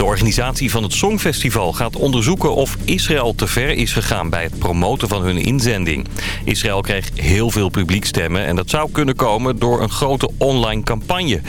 De organisatie van het Songfestival gaat onderzoeken of Israël te ver is gegaan bij het promoten van hun inzending. Israël kreeg heel veel publiekstemmen en dat zou kunnen komen door een grote online campagne.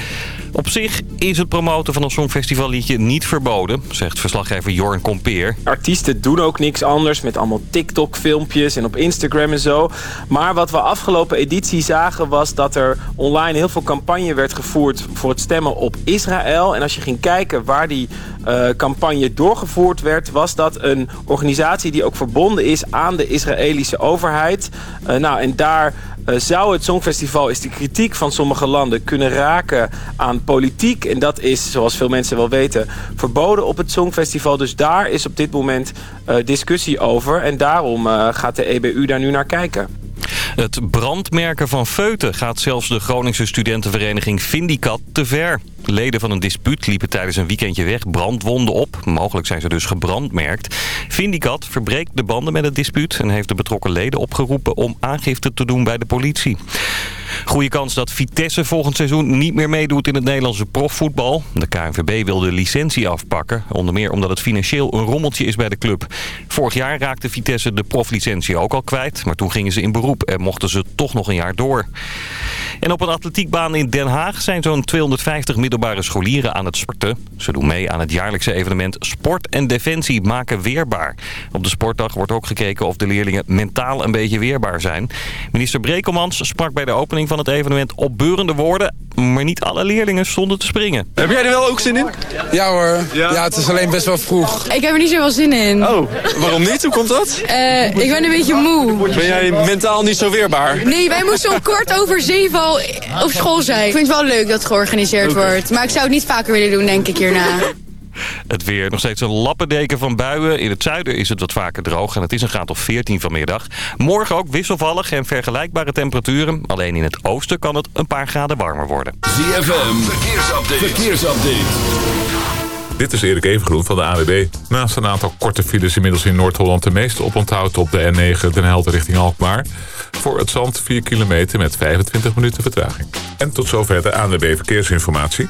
Op zich is het promoten van een songfestivalliedje niet verboden, zegt verslaggever Jorn Kompeer. Artiesten doen ook niks anders met allemaal TikTok-filmpjes en op Instagram en zo. Maar wat we afgelopen editie zagen was dat er online heel veel campagne werd gevoerd voor het stemmen op Israël. En als je ging kijken waar die uh, campagne doorgevoerd werd, was dat een organisatie die ook verbonden is aan de Israëlische overheid. Uh, nou, en daar uh, zou het Songfestival, is de kritiek van sommige landen, kunnen raken aan politiek. En dat is, zoals veel mensen wel weten, verboden op het Songfestival. Dus daar is op dit moment discussie over. En daarom gaat de EBU daar nu naar kijken. Het brandmerken van Feuten gaat zelfs de Groningse studentenvereniging Vindicat te ver. Leden van een dispuut liepen tijdens een weekendje weg brandwonden op. Mogelijk zijn ze dus gebrandmerkt. Vindicat verbreekt de banden met het dispuut... en heeft de betrokken leden opgeroepen om aangifte te doen bij de politie. Goede kans dat Vitesse volgend seizoen niet meer meedoet in het Nederlandse profvoetbal. De KNVB wil de licentie afpakken. Onder meer omdat het financieel een rommeltje is bij de club. Vorig jaar raakte Vitesse de proflicentie ook al kwijt. Maar toen gingen ze in beroep en mochten ze toch nog een jaar door. En op een atletiekbaan in Den Haag zijn zo'n 250 middelbare scholieren aan het sporten. Ze doen mee aan het jaarlijkse evenement Sport en Defensie maken weerbaar. Op de sportdag wordt ook gekeken of de leerlingen mentaal een beetje weerbaar zijn. Minister Brekelmans sprak bij de opening van het evenement opbeurende woorden. Maar niet alle leerlingen stonden te springen. Heb jij er wel ook zin in? Ja hoor. Ja, ja het is alleen best wel vroeg. Ik heb er niet zoveel zin in. Oh, waarom niet? Hoe komt dat? Uh, ik ben een beetje moe. Ben jij mentaal niet zo weerbaar? Nee, wij moesten om kwart over zeven al op school zijn. Ik vind het wel leuk dat het georganiseerd okay. wordt. Maar ik zou het niet vaker willen doen, denk ik, hierna. Het weer nog steeds een lappendeken van buien. In het zuiden is het wat vaker droog en het is een graad of 14 vanmiddag. Morgen ook wisselvallig en vergelijkbare temperaturen. Alleen in het oosten kan het een paar graden warmer worden. ZFM, verkeersupdate. verkeersupdate. Dit is Erik Evengroen van de AWB. Naast een aantal korte files inmiddels in Noord-Holland... de meeste oponthoud op de N9 Den Helder richting Alkmaar. Voor het zand 4 kilometer met 25 minuten vertraging. En tot zover de ANWB Verkeersinformatie.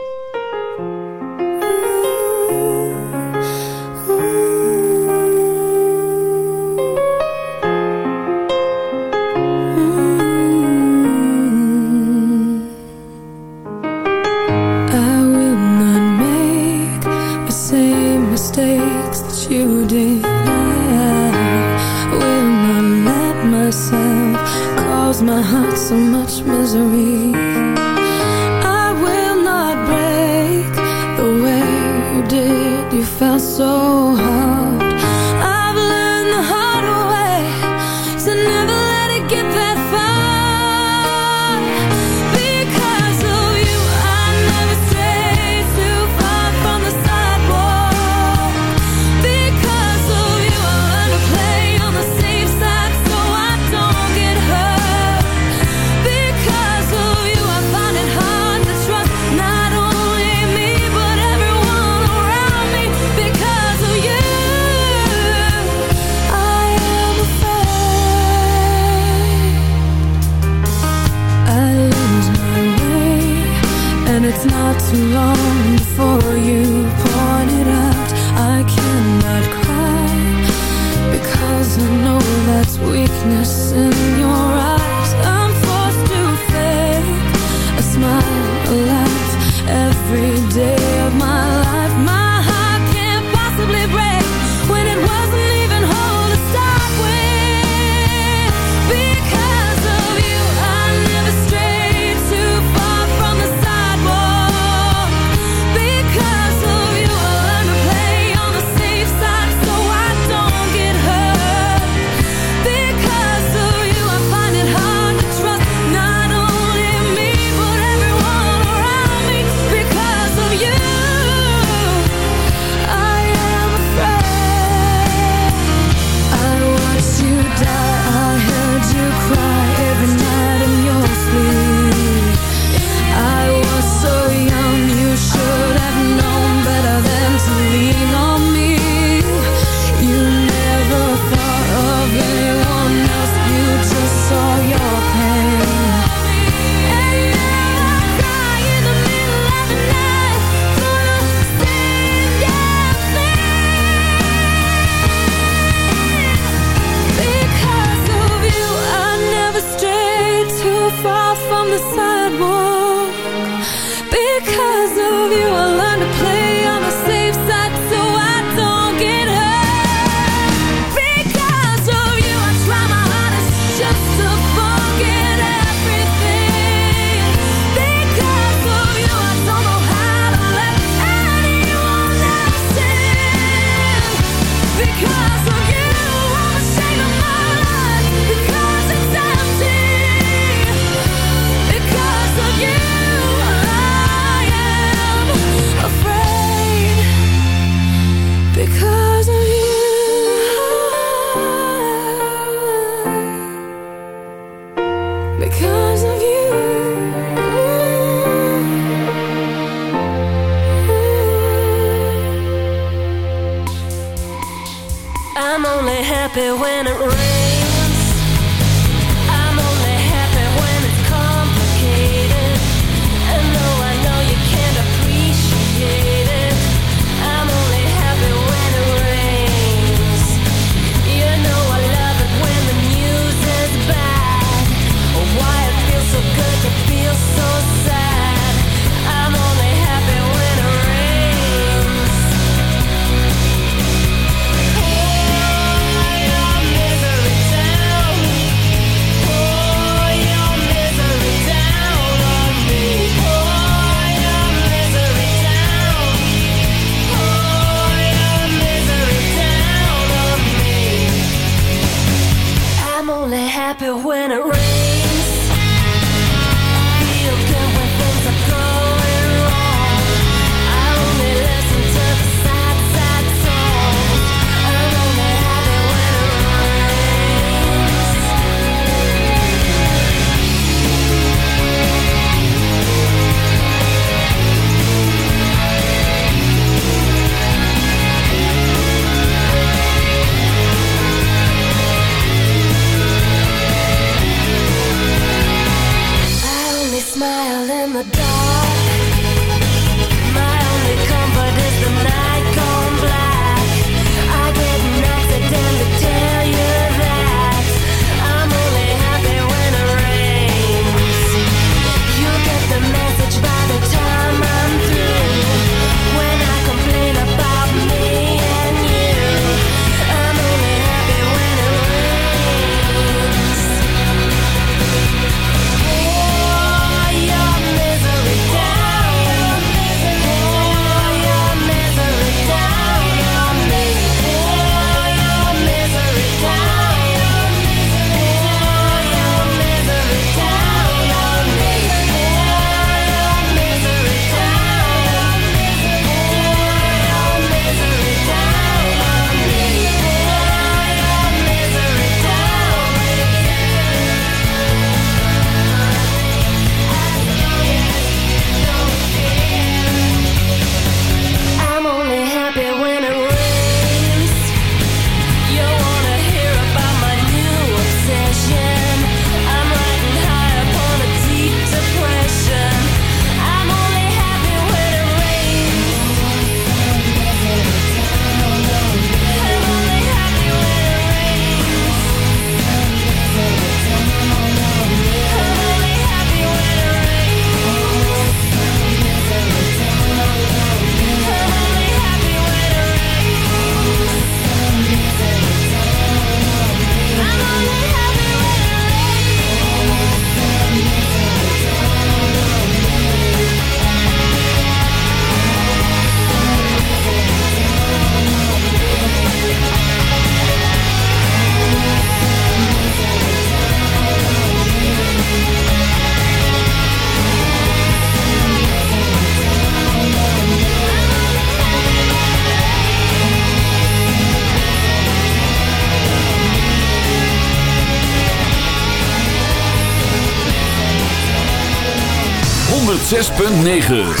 .9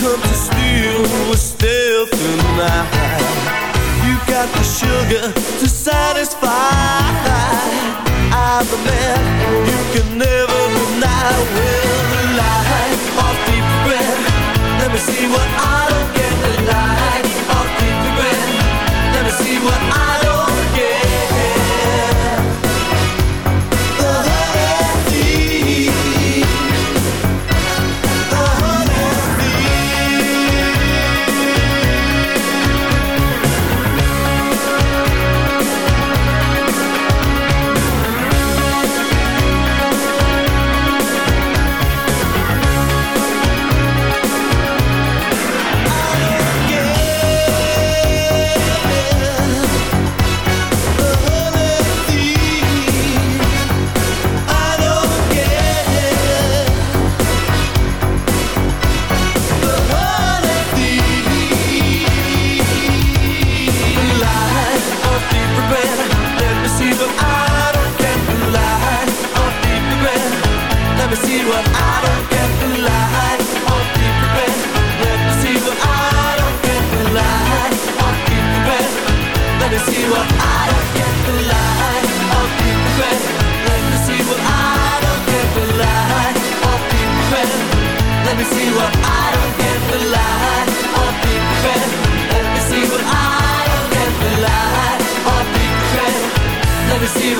come to steal, with stealth still tonight. You got the sugar to satisfy. I'm the man you can never deny. Well, the light off deep breath. Let me see what I don't get the light.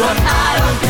I don't care.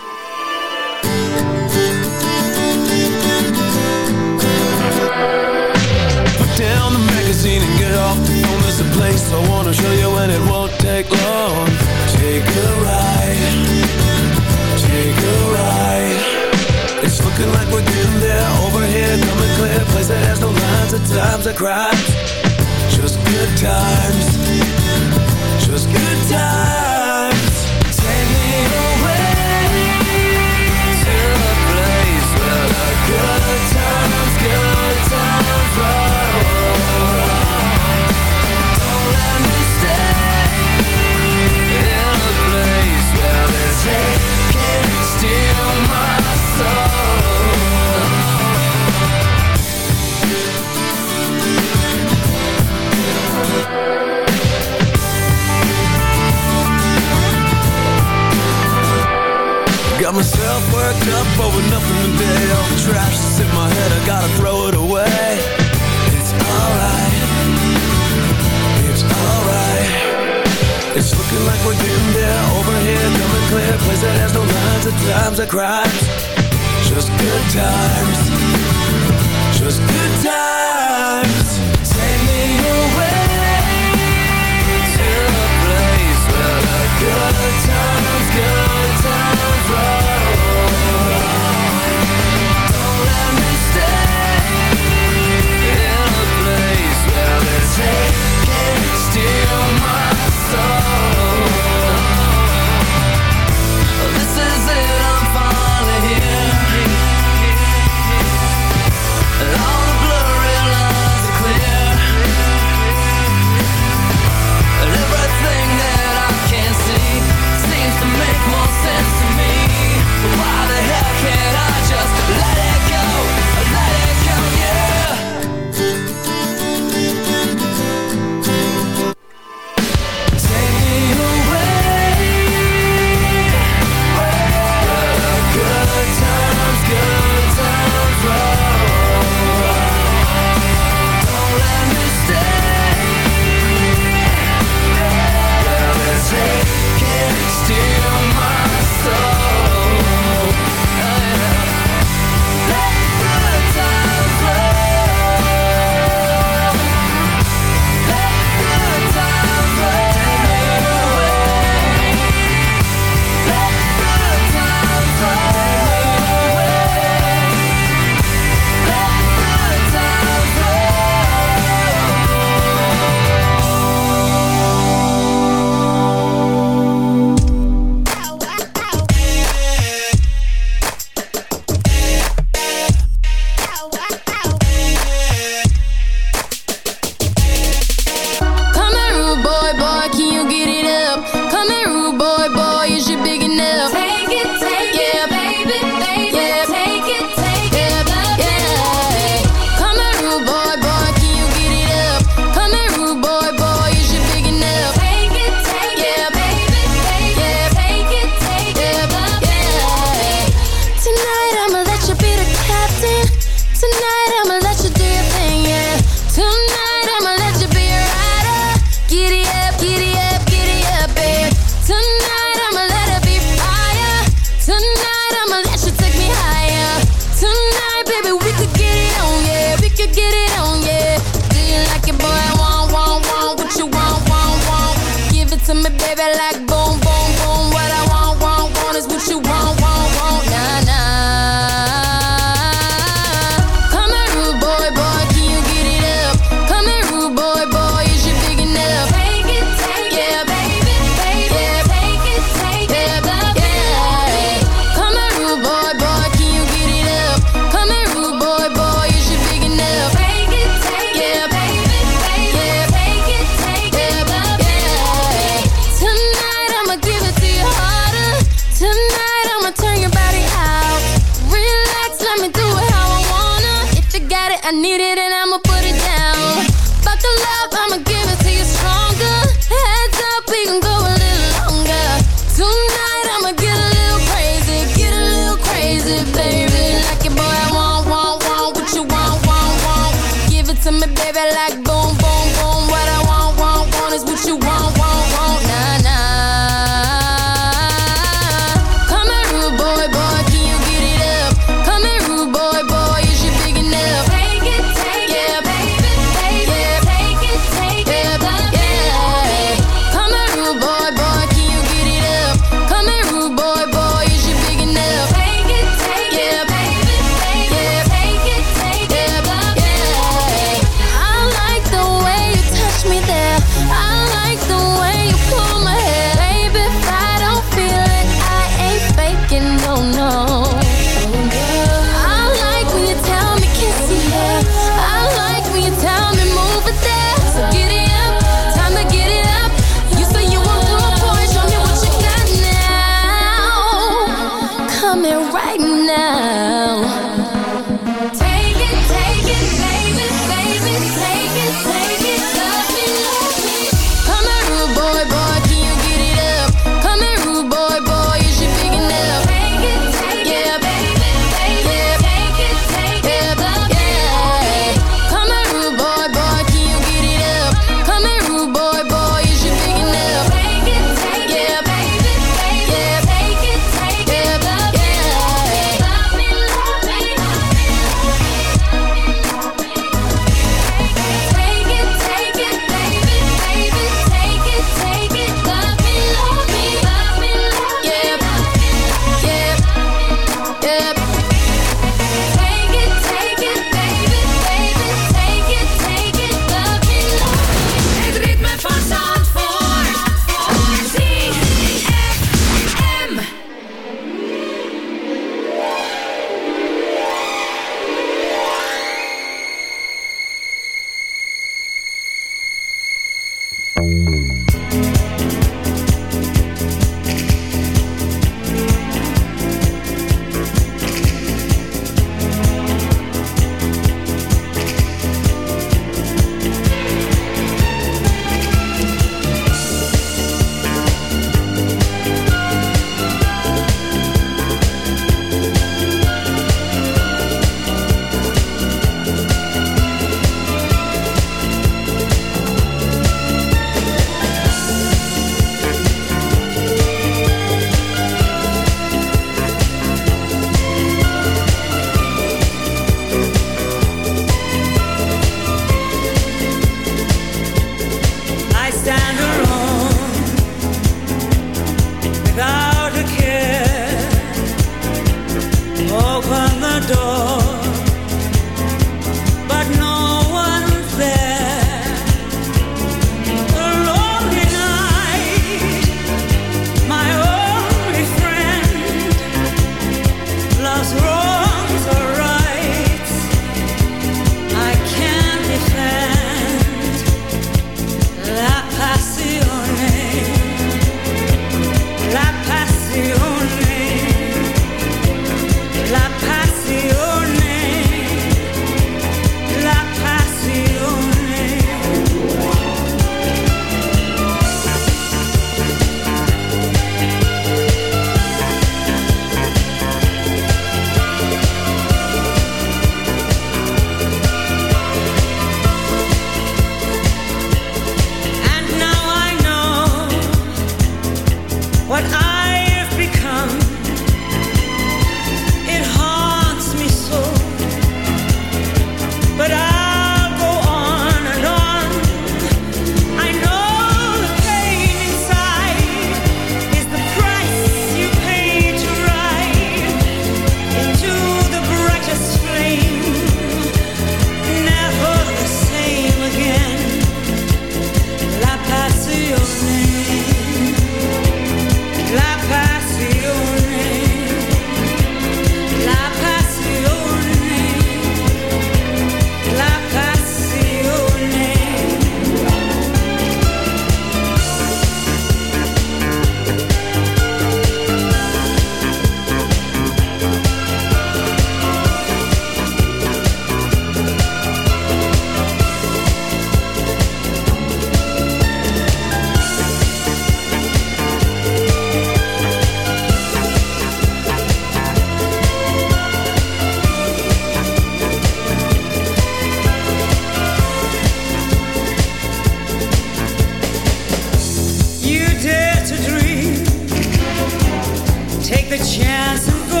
the chance and go.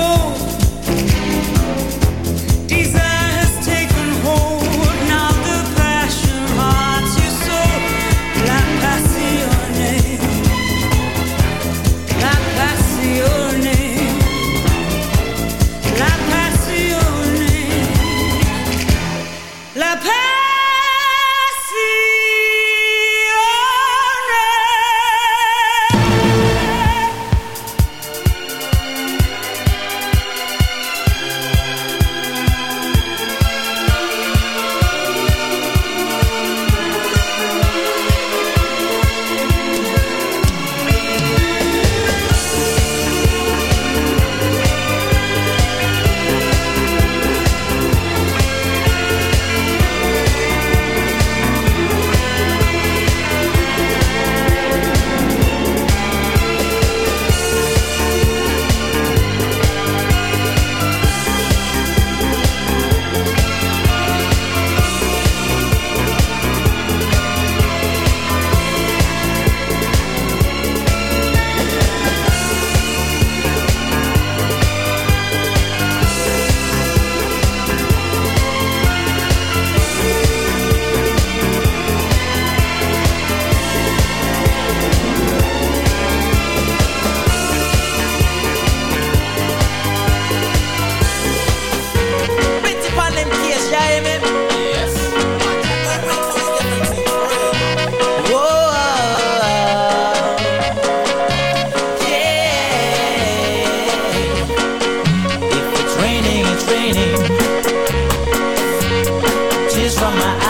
From my eyes